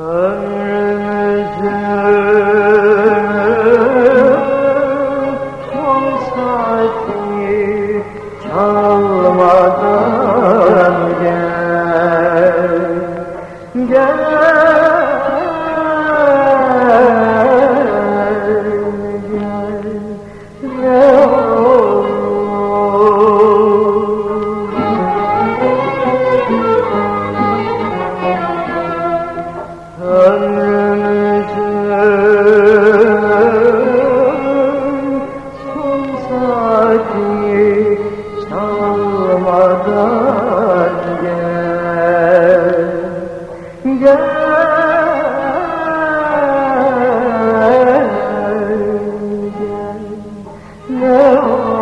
Ömrümüzün çalmadan gel. Gel, gel, ne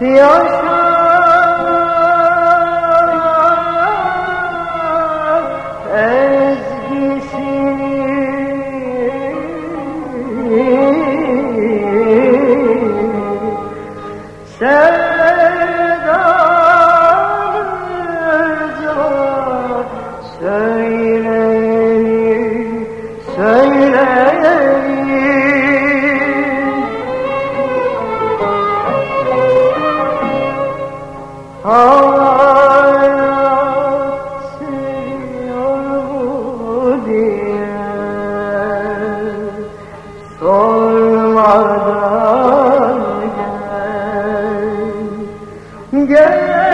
The ocean. Olmadan gel. Gel.